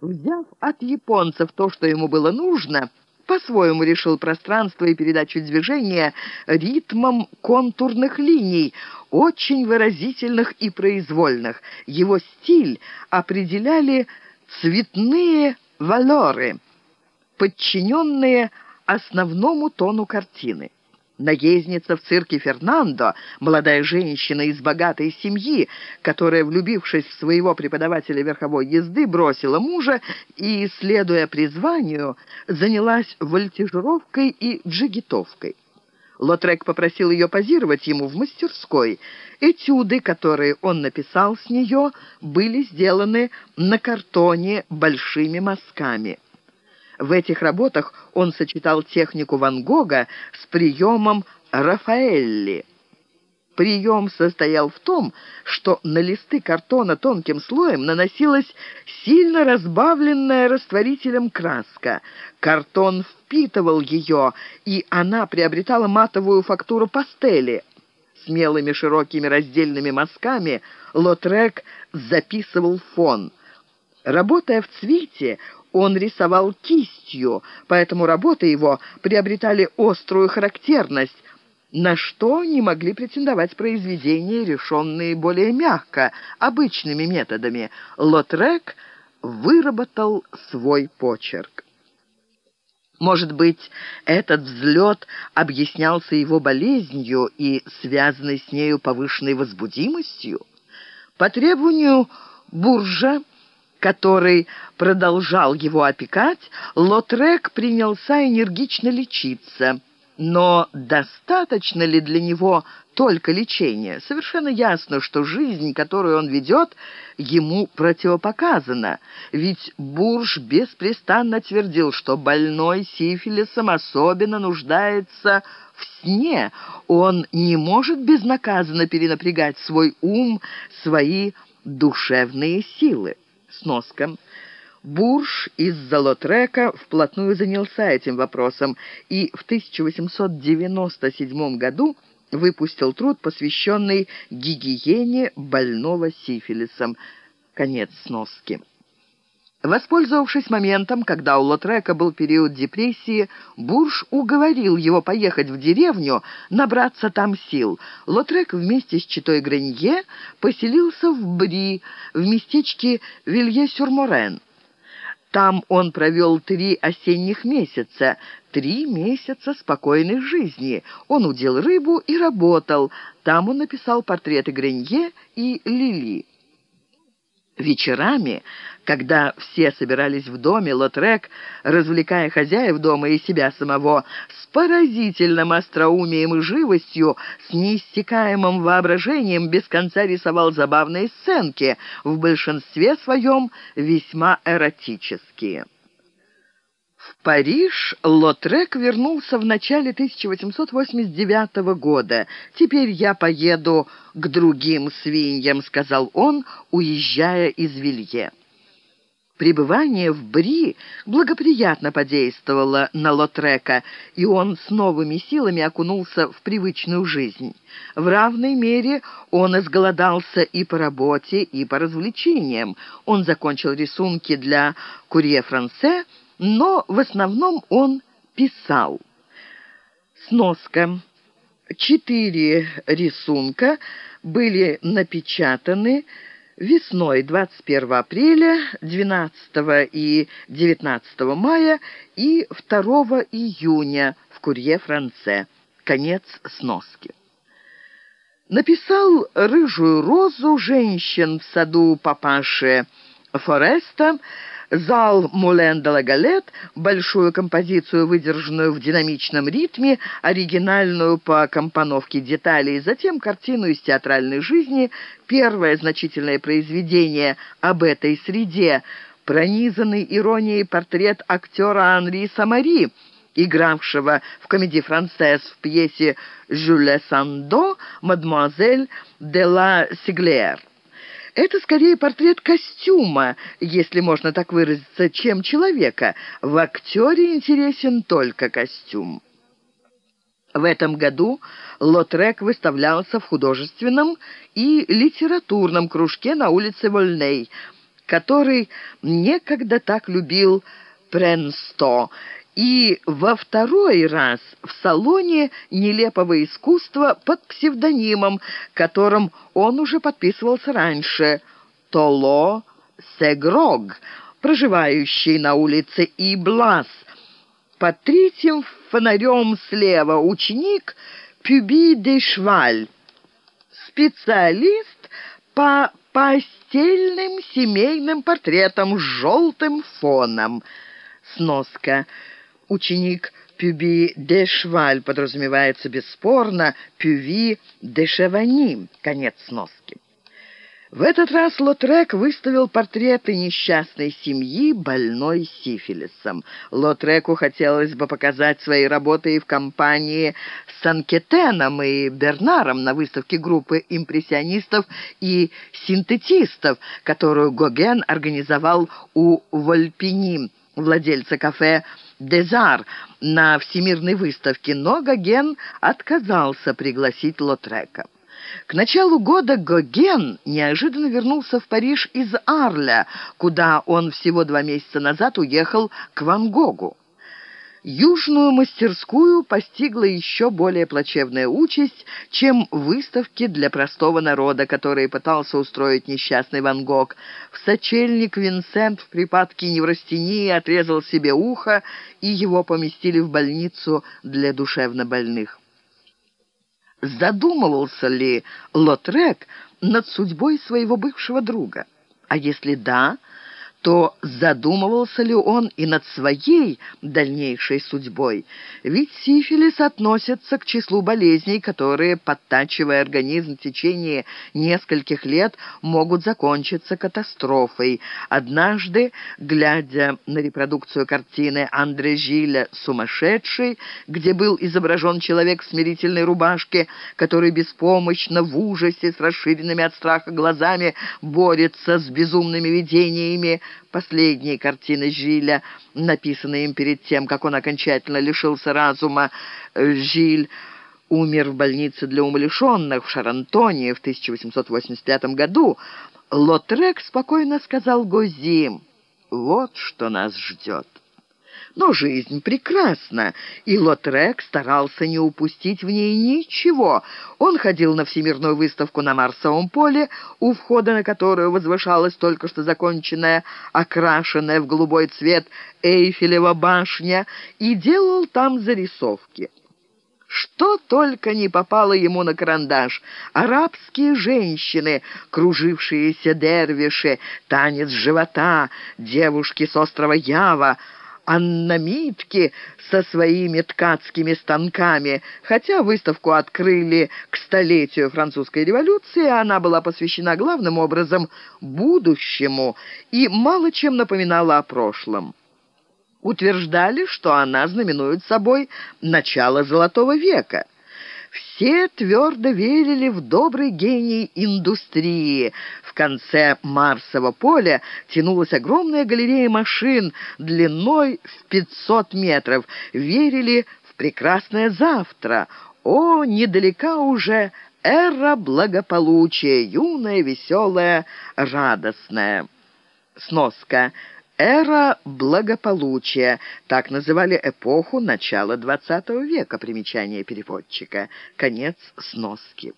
Взяв от японцев то, что ему было нужно, по-своему решил пространство и передачу движения ритмом контурных линий, очень выразительных и произвольных. Его стиль определяли цветные валоры, подчиненные основному тону картины. Наездница в цирке Фернандо, молодая женщина из богатой семьи, которая, влюбившись в своего преподавателя верховой езды, бросила мужа и, следуя призванию, занялась вольтижировкой и джигитовкой. Лотрек попросил ее позировать ему в мастерской. Этюды, которые он написал с нее, были сделаны на картоне большими мазками. В этих работах он сочетал технику Ван Гога с приемом Рафаэлли. Прием состоял в том, что на листы картона тонким слоем наносилась сильно разбавленная растворителем краска. Картон впитывал ее, и она приобретала матовую фактуру пастели. Смелыми широкими раздельными мазками Лотрек записывал фон. Работая в цвете, он рисовал кистью, поэтому работы его приобретали острую характерность, на что не могли претендовать произведения, решенные более мягко, обычными методами. Лотрек выработал свой почерк. Может быть, этот взлет объяснялся его болезнью и связанной с нею повышенной возбудимостью? По требованию буржа который продолжал его опекать, Лотрек принялся энергично лечиться. Но достаточно ли для него только лечения? Совершенно ясно, что жизнь, которую он ведет, ему противопоказана. Ведь Бурж беспрестанно твердил, что больной сифилисом особенно нуждается в сне. Он не может безнаказанно перенапрягать свой ум, свои душевные силы. Сноска. Бурж из Золотрека вплотную занялся этим вопросом и в 1897 году выпустил труд, посвященный гигиене больного сифилисом. Конец сноски. Воспользовавшись моментом, когда у Лотрека был период депрессии, Бурж уговорил его поехать в деревню, набраться там сил. Лотрек вместе с читой Гранье поселился в Бри, в местечке Вилье-Сюрморен. Там он провел три осенних месяца, три месяца спокойной жизни. Он удил рыбу и работал. Там он написал портреты Гранье и Лили. Вечерами, когда все собирались в доме, Лотрек, развлекая хозяев дома и себя самого, с поразительным остроумием и живостью, с неиссякаемым воображением без конца рисовал забавные сценки, в большинстве своем весьма эротические. В Париж Лотрек вернулся в начале 1889 года. «Теперь я поеду к другим свиньям», — сказал он, уезжая из Вилье. Пребывание в Бри благоприятно подействовало на Лотрека, и он с новыми силами окунулся в привычную жизнь. В равной мере он изголодался и по работе, и по развлечениям. Он закончил рисунки для «Курье Франце», но в основном он писал. Сноска. Четыре рисунка были напечатаны весной 21 апреля, 12 и 19 мая и 2 июня в «Курье Франце». Конец сноски. Написал «Рыжую розу женщин в саду папаши Фореста», Зал Мулен де ла Галет, большую композицию, выдержанную в динамичном ритме, оригинальную по компоновке деталей, затем картину из театральной жизни, первое значительное произведение об этой среде, пронизанный иронией портрет актера Анри Самари, игравшего в комедии «Францесс» в пьесе «Жюле Сандо» «Мадемуазель де ла Сиглер». Это скорее портрет костюма, если можно так выразиться, чем человека. В актере интересен только костюм. В этом году Лотрек выставлялся в художественном и литературном кружке на улице Вольней – который некогда так любил Пренсто, и во второй раз в салоне нелепого искусства под псевдонимом, которым он уже подписывался раньше – Толо Сегрог, проживающий на улице Иблас. Под третьим фонарем слева ученик Пюби де Шваль, специалист по постельным семейным портретам с желтым фоном. Сноска. Ученик Пюби де Шваль подразумевается бесспорно Пюви де Шевани. Конец сноски. В этот раз Лотрек выставил портреты несчастной семьи, больной сифилисом. Лотреку хотелось бы показать свои работы и в компании с Анкетеном и Бернаром на выставке группы импрессионистов и синтетистов, которую Гоген организовал у Вольпини, владельца кафе «Дезар» на Всемирной выставке, но Гоген отказался пригласить Лотрека. К началу года Гоген неожиданно вернулся в Париж из Арля, куда он всего два месяца назад уехал к Ван Гогу. Южную мастерскую постигла еще более плачевная участь, чем выставки для простого народа, которые пытался устроить несчастный Ван Гог. В сочельник Винсент в припадке неврастении отрезал себе ухо, и его поместили в больницу для душевнобольных задумывался ли Лотрек над судьбой своего бывшего друга? А если да, то задумывался ли он и над своей дальнейшей судьбой? Ведь сифилис относится к числу болезней, которые, подтачивая организм в течение нескольких лет, могут закончиться катастрофой. Однажды, глядя на репродукцию картины Андре Жиля «Сумасшедший», где был изображен человек в смирительной рубашке, который беспомощно, в ужасе, с расширенными от страха глазами, борется с безумными видениями, Последние картины Жиля, написанные им перед тем, как он окончательно лишился разума, Жиль умер в больнице для умалишенных в Шарантоне в 1885 году, Лотрек спокойно сказал Гози, «Вот что нас ждет». Но жизнь прекрасна, и Лотрек старался не упустить в ней ничего. Он ходил на всемирную выставку на Марсовом поле, у входа на которую возвышалась только что законченная, окрашенная в голубой цвет Эйфелева башня, и делал там зарисовки. Что только не попало ему на карандаш. Арабские женщины, кружившиеся дервиши, танец живота, девушки с острова Ява — аннамитки со своими ткацкими станками. Хотя выставку открыли к столетию французской революции, она была посвящена главным образом будущему и мало чем напоминала о прошлом. Утверждали, что она знаменует собой начало Золотого века. Все твердо верили в добрый гений индустрии. В конце Марсового поля тянулась огромная галерея машин длиной в 500 метров. Верили в прекрасное завтра. О, недалека уже эра благополучия, юная, веселая, радостная. Сноска – Эра благополучия. Так называли эпоху начала XX века. Примечание переводчика. Конец сноски.